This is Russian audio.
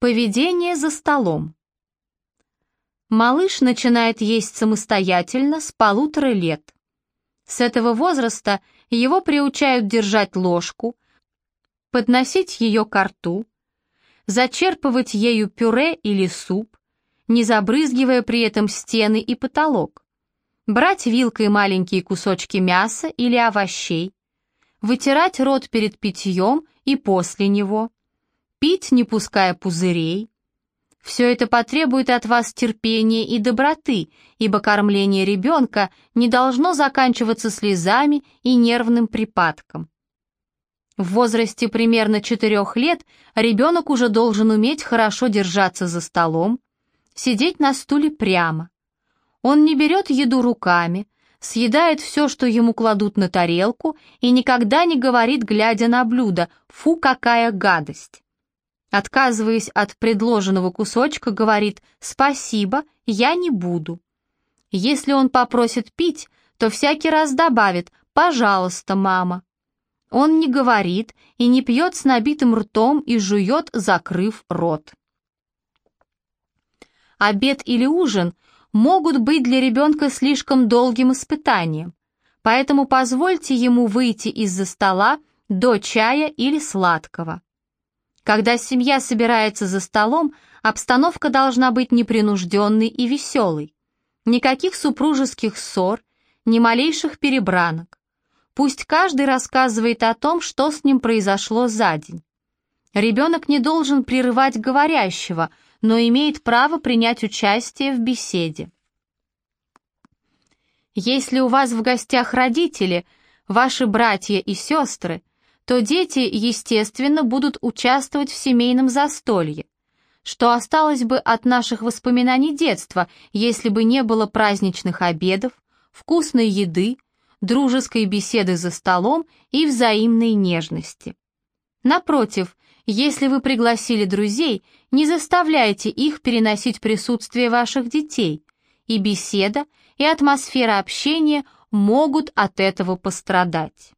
Поведение за столом. Малыш начинает есть самостоятельно с полутора лет. С этого возраста его приучают держать ложку, подносить ее к рту, зачерпывать ею пюре или суп, не забрызгивая при этом стены и потолок, брать вилкой маленькие кусочки мяса или овощей, вытирать рот перед питьем и после него, пить, не пуская пузырей. Все это потребует от вас терпения и доброты, ибо кормление ребенка не должно заканчиваться слезами и нервным припадком. В возрасте примерно 4 лет ребенок уже должен уметь хорошо держаться за столом, сидеть на стуле прямо. Он не берет еду руками, съедает все, что ему кладут на тарелку, и никогда не говорит, глядя на блюдо, «фу, какая гадость!» Отказываясь от предложенного кусочка, говорит «Спасибо, я не буду». Если он попросит пить, то всякий раз добавит «Пожалуйста, мама». Он не говорит и не пьет с набитым ртом и жует, закрыв рот. Обед или ужин могут быть для ребенка слишком долгим испытанием, поэтому позвольте ему выйти из-за стола до чая или сладкого. Когда семья собирается за столом, обстановка должна быть непринужденной и веселой. Никаких супружеских ссор, ни малейших перебранок. Пусть каждый рассказывает о том, что с ним произошло за день. Ребенок не должен прерывать говорящего, но имеет право принять участие в беседе. Если у вас в гостях родители, ваши братья и сестры, то дети, естественно, будут участвовать в семейном застолье. Что осталось бы от наших воспоминаний детства, если бы не было праздничных обедов, вкусной еды, дружеской беседы за столом и взаимной нежности? Напротив, если вы пригласили друзей, не заставляйте их переносить присутствие ваших детей, и беседа, и атмосфера общения могут от этого пострадать.